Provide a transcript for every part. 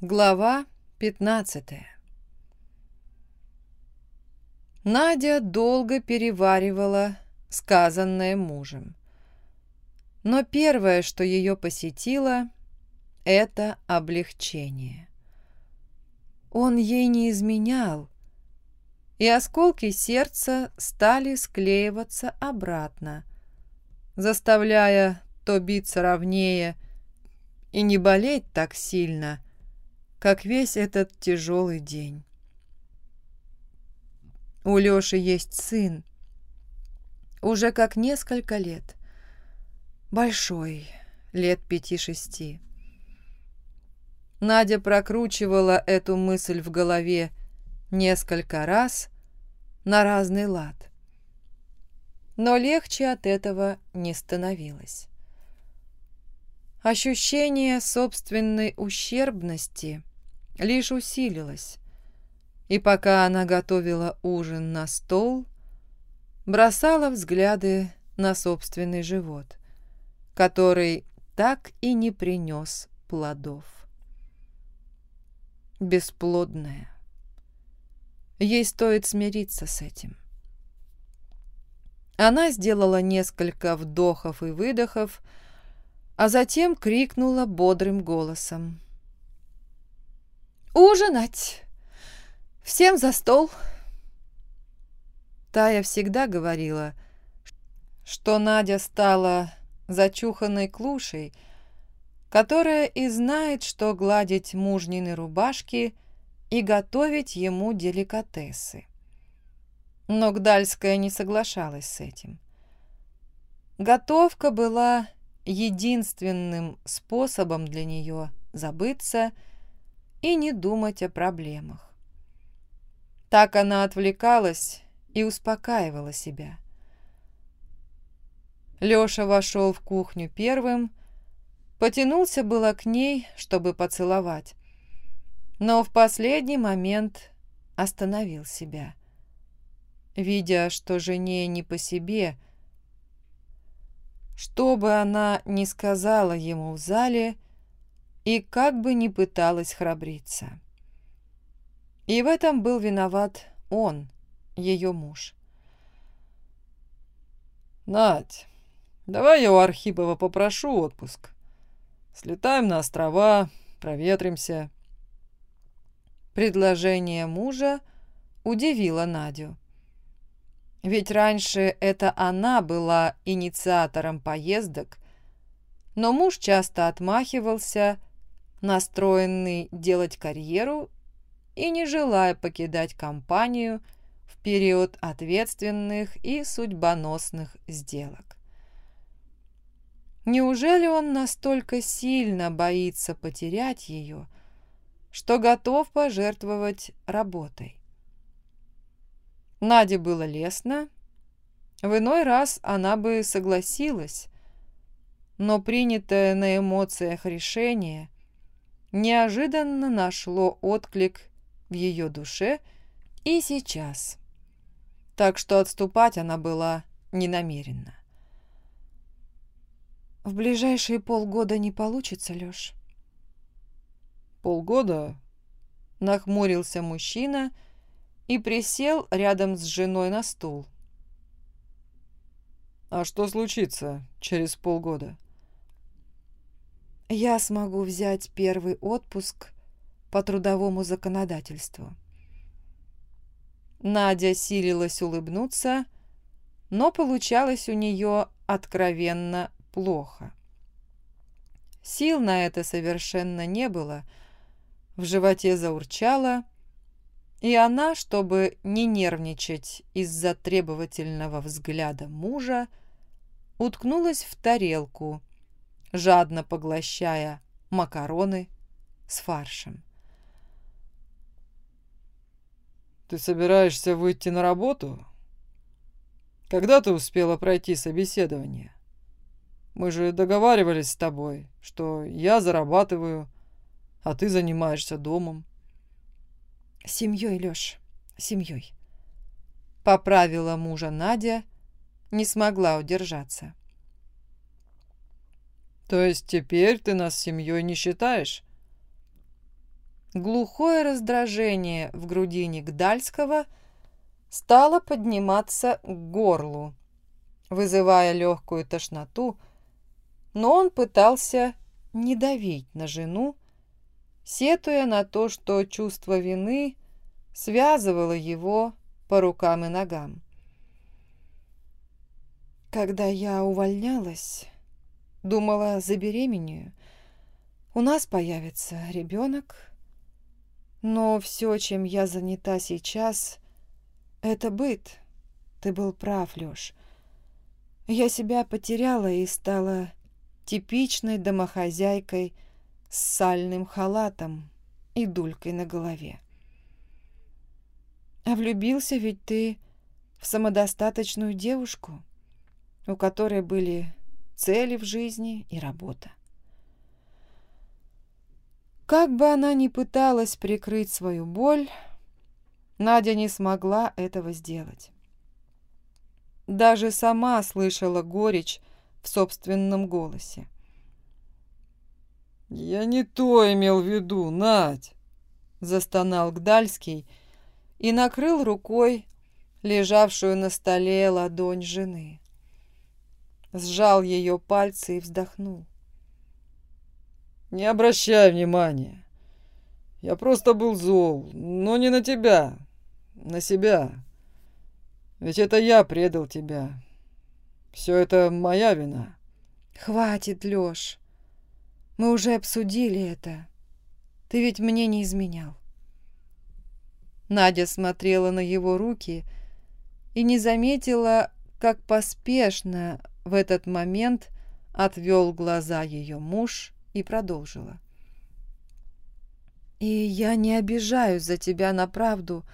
Глава 15 Надя долго переваривала сказанное мужем. Но первое, что ее посетило, это облегчение. Он ей не изменял, и осколки сердца стали склеиваться обратно, заставляя то биться ровнее и не болеть так сильно, как весь этот тяжелый день. У Лёши есть сын, уже как несколько лет, большой, лет пяти-шести. Надя прокручивала эту мысль в голове несколько раз на разный лад. Но легче от этого не становилось. Ощущение собственной ущербности лишь усилилось, и пока она готовила ужин на стол, бросала взгляды на собственный живот, который так и не принес плодов. Бесплодная. Ей стоит смириться с этим. Она сделала несколько вдохов и выдохов, а затем крикнула бодрым голосом. «Ужинать! Всем за стол!» Тая всегда говорила, что Надя стала зачуханной клушей, которая и знает, что гладить мужнины рубашки и готовить ему деликатесы. Но Гдальская не соглашалась с этим. Готовка была единственным способом для нее забыться и не думать о проблемах. Так она отвлекалась и успокаивала себя. Лёша вошел в кухню первым, потянулся было к ней, чтобы поцеловать, но в последний момент остановил себя. Видя, что жене не по себе, что бы она ни сказала ему в зале и как бы ни пыталась храбриться. И в этом был виноват он, ее муж. «Надь, давай я у Архипова попрошу отпуск. Слетаем на острова, проветримся». Предложение мужа удивило Надю. Ведь раньше это она была инициатором поездок, но муж часто отмахивался, настроенный делать карьеру и не желая покидать компанию в период ответственных и судьбоносных сделок. Неужели он настолько сильно боится потерять ее, что готов пожертвовать работой? Наде было лестно. В иной раз она бы согласилась, но принятое на эмоциях решение неожиданно нашло отклик в ее душе и сейчас. Так что отступать она была не намерена. «В ближайшие полгода не получится, Лёш?» «Полгода?» — нахмурился мужчина — и присел рядом с женой на стул. «А что случится через полгода?» «Я смогу взять первый отпуск по трудовому законодательству». Надя силилась улыбнуться, но получалось у нее откровенно плохо. Сил на это совершенно не было, в животе заурчало, и она, чтобы не нервничать из-за требовательного взгляда мужа, уткнулась в тарелку, жадно поглощая макароны с фаршем. «Ты собираешься выйти на работу? Когда ты успела пройти собеседование? Мы же договаривались с тобой, что я зарабатываю, а ты занимаешься домом. Семьей, Лёш, семьей. Поправила мужа Надя, не смогла удержаться. То есть теперь ты нас семьей не считаешь? глухое раздражение в грудине Гдальского стало подниматься к горлу, вызывая легкую тошноту, но он пытался не давить на жену, сетуя на то, что чувство вины связывало его по рукам и ногам. Когда я увольнялась, думала, забеременею, у нас появится ребенок, но все, чем я занята сейчас, это быт. Ты был прав, Лёш. Я себя потеряла и стала типичной домохозяйкой с сальным халатом и дулькой на голове. А влюбился ведь ты в самодостаточную девушку, у которой были цели в жизни и работа. Как бы она ни пыталась прикрыть свою боль, Надя не смогла этого сделать. Даже сама слышала горечь в собственном голосе. «Я не то имел в виду, Надь!» — застонал Гдальский и накрыл рукой лежавшую на столе ладонь жены сжал ее пальцы и вздохнул. «Не обращай внимания. Я просто был зол, но не на тебя, на себя. Ведь это я предал тебя. Все это моя вина». «Хватит, Лёш. Мы уже обсудили это. Ты ведь мне не изменял». Надя смотрела на его руки и не заметила, как поспешно в этот момент отвел глаза ее муж и продолжила. «И я не обижаюсь за тебя на правду.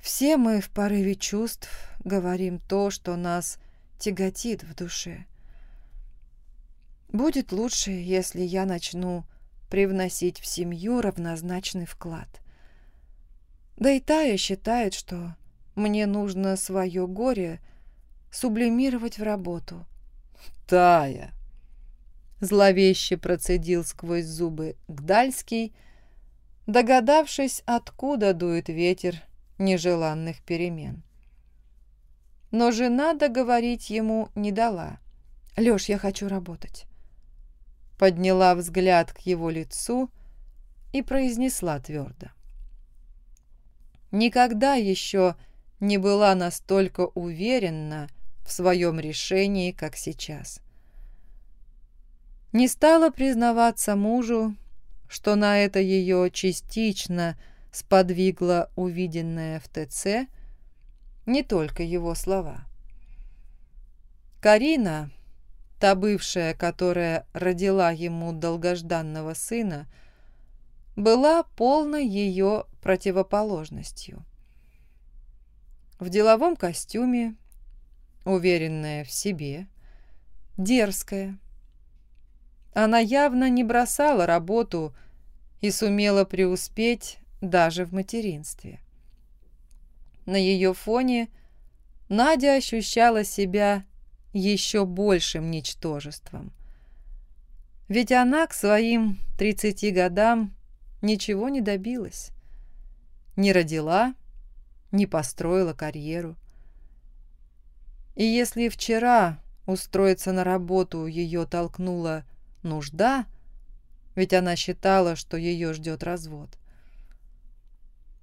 Все мы в порыве чувств говорим то, что нас тяготит в душе. Будет лучше, если я начну привносить в семью равнозначный вклад. Да и Тая считает, что мне нужно свое горе – сублимировать в работу. «Тая!» Зловеще процедил сквозь зубы Гдальский, догадавшись, откуда дует ветер нежеланных перемен. Но жена договорить ему не дала. «Лёш, я хочу работать». Подняла взгляд к его лицу и произнесла твердо. Никогда еще не была настолько уверена, в своем решении, как сейчас. Не стала признаваться мужу, что на это ее частично сподвигло увиденное в ТЦ, не только его слова. Карина, та бывшая, которая родила ему долгожданного сына, была полной ее противоположностью. В деловом костюме, уверенная в себе, дерзкая. Она явно не бросала работу и сумела преуспеть даже в материнстве. На ее фоне Надя ощущала себя еще большим ничтожеством. Ведь она к своим 30 годам ничего не добилась. Не родила, не построила карьеру. И если вчера устроиться на работу ее толкнула нужда, ведь она считала, что ее ждет развод,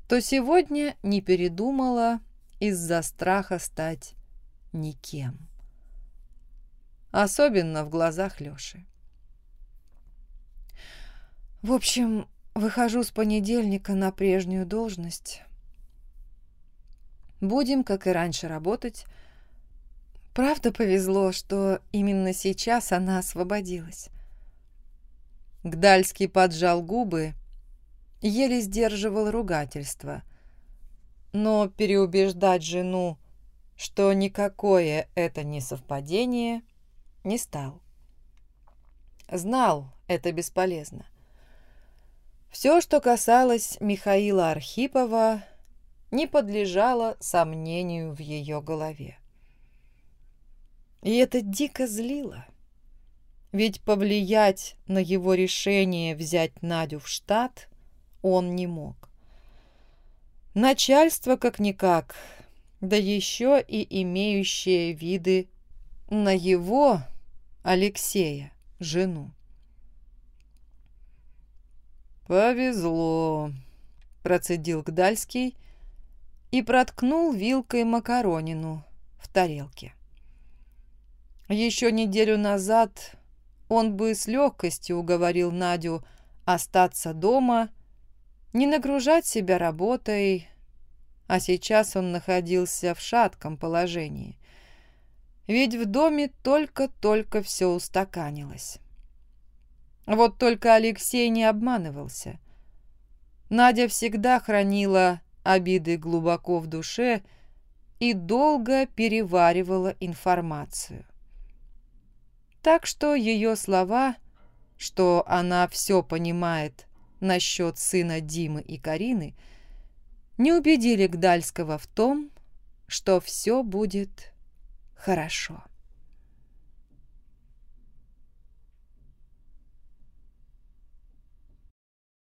то сегодня не передумала из-за страха стать никем. Особенно в глазах Лёши. В общем, выхожу с понедельника на прежнюю должность. Будем, как и раньше, работать, Правда повезло, что именно сейчас она освободилась. Гдальский поджал губы, еле сдерживал ругательство. Но переубеждать жену, что никакое это не совпадение, не стал. Знал, это бесполезно. Все, что касалось Михаила Архипова, не подлежало сомнению в ее голове. И это дико злило. Ведь повлиять на его решение взять Надю в штат он не мог. Начальство как-никак, да еще и имеющее виды на его, Алексея, жену. «Повезло», — процедил Гдальский и проткнул вилкой макаронину в тарелке. Еще неделю назад он бы с легкостью уговорил Надю остаться дома, не нагружать себя работой, а сейчас он находился в шатком положении. Ведь в доме только-только все устаканилось. Вот только Алексей не обманывался. Надя всегда хранила обиды глубоко в душе и долго переваривала информацию. Так что ее слова, что она все понимает насчет сына Димы и Карины, не убедили Гдальского в том, что все будет хорошо.